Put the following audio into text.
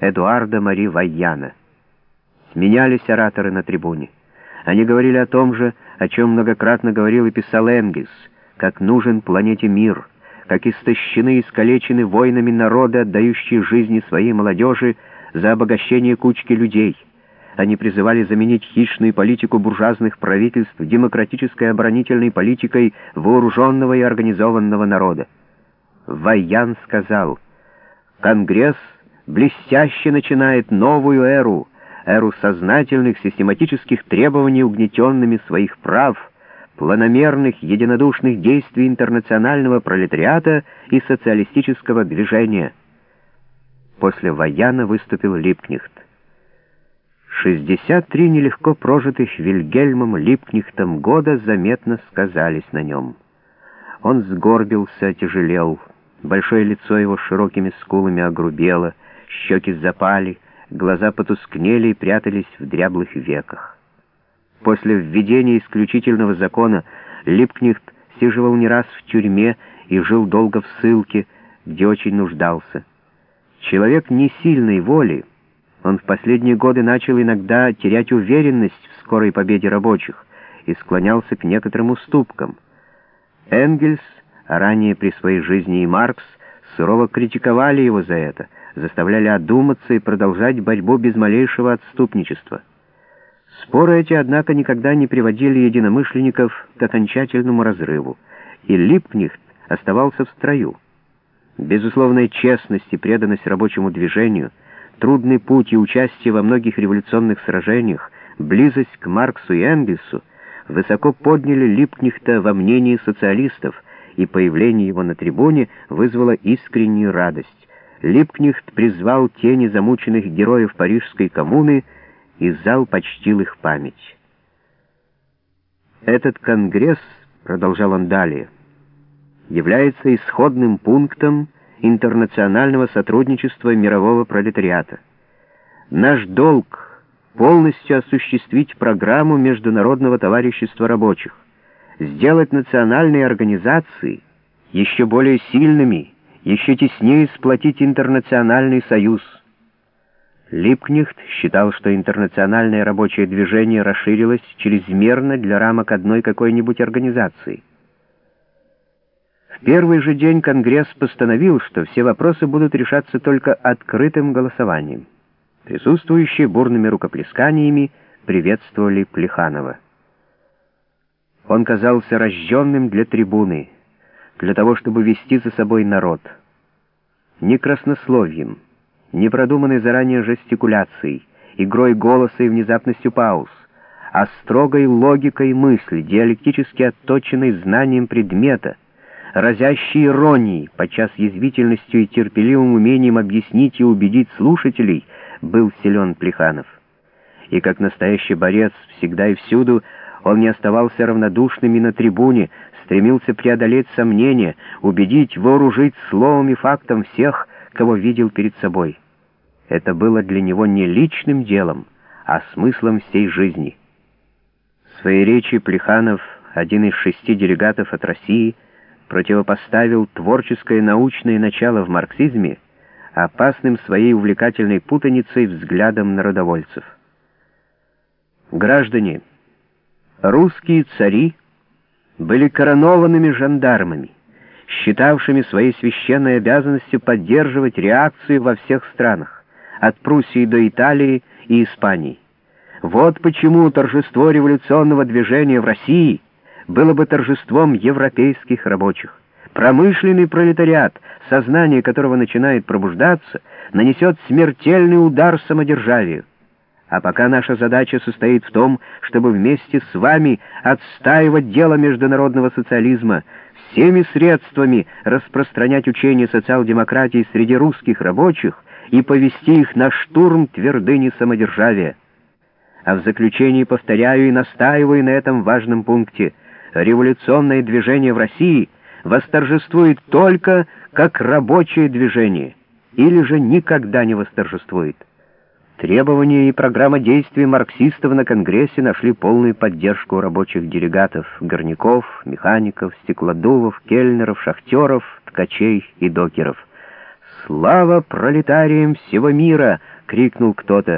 Эдуарда Мари Вайяна. Сменялись ораторы на трибуне. Они говорили о том же, о чем многократно говорил и писал Энгельс, как нужен планете мир, как истощены и искалечены войнами народы, отдающие жизни своей молодежи за обогащение кучки людей. Они призывали заменить хищную политику буржуазных правительств демократической оборонительной политикой вооруженного и организованного народа. Вайян сказал, «Конгресс блестяще начинает новую эру, эру сознательных систематических требований угнетенными своих прав, планомерных единодушных действий интернационального пролетариата и социалистического движения. После Ваяна выступил Липкнехт. 63 нелегко прожитых Вильгельмом Липкнехтом года заметно сказались на нем. Он сгорбился, тяжелел, большое лицо его широкими скулами огрубело, щеки запали, глаза потускнели и прятались в дряблых веках. После введения исключительного закона Липкнехт сиживал не раз в тюрьме и жил долго в ссылке, где очень нуждался. Человек не сильной воли, он в последние годы начал иногда терять уверенность в скорой победе рабочих и склонялся к некоторым уступкам. Энгельс, ранее при своей жизни и Маркс, сурово критиковали его за это — заставляли одуматься и продолжать борьбу без малейшего отступничества. Споры эти, однако, никогда не приводили единомышленников к окончательному разрыву, и Липкнехт оставался в строю. Безусловная честность и преданность рабочему движению, трудный путь и участие во многих революционных сражениях, близость к Марксу и Энгельсу высоко подняли Липкнехта во мнении социалистов, и появление его на трибуне вызвало искреннюю радость. Липкнехт призвал тени замученных героев Парижской коммуны, и зал почтил их память. «Этот конгресс, — продолжал он далее, — является исходным пунктом интернационального сотрудничества мирового пролетариата. Наш долг — полностью осуществить программу Международного товарищества рабочих, сделать национальные организации еще более сильными — еще теснее сплотить интернациональный союз. Липкнехт считал, что интернациональное рабочее движение расширилось чрезмерно для рамок одной какой-нибудь организации. В первый же день Конгресс постановил, что все вопросы будут решаться только открытым голосованием. Присутствующие бурными рукоплесканиями приветствовали Плеханова. Он казался рожденным для трибуны, для того, чтобы вести за собой народ. Не краснословием, не продуманной заранее жестикуляцией, игрой голоса и внезапностью пауз, а строгой логикой мысли, диалектически отточенной знанием предмета, разящей иронией, подчас язвительностью и терпеливым умением объяснить и убедить слушателей, был силен Плеханов. И как настоящий борец всегда и всюду, он не оставался равнодушным и на трибуне, стремился преодолеть сомнения, убедить, вооружить словом и фактом всех, кого видел перед собой. Это было для него не личным делом, а смыслом всей жизни. В своей речи Плеханов, один из шести делегатов от России, противопоставил творческое научное начало в марксизме опасным своей увлекательной путаницей взглядом народовольцев. Граждане, русские цари — были коронованными жандармами, считавшими своей священной обязанностью поддерживать реакцию во всех странах, от Пруссии до Италии и Испании. Вот почему торжество революционного движения в России было бы торжеством европейских рабочих. Промышленный пролетариат, сознание которого начинает пробуждаться, нанесет смертельный удар самодержавию. А пока наша задача состоит в том, чтобы вместе с вами отстаивать дело международного социализма, всеми средствами распространять учение социал-демократии среди русских рабочих и повести их на штурм твердыни самодержавия. А в заключении повторяю и настаиваю на этом важном пункте. Революционное движение в России восторжествует только как рабочее движение, или же никогда не восторжествует. Требования и программа действий марксистов на Конгрессе нашли полную поддержку рабочих делегатов, горняков, механиков, стеклодувов, кельнеров, шахтеров, ткачей и докеров. «Слава пролетариям всего мира!» — крикнул кто-то.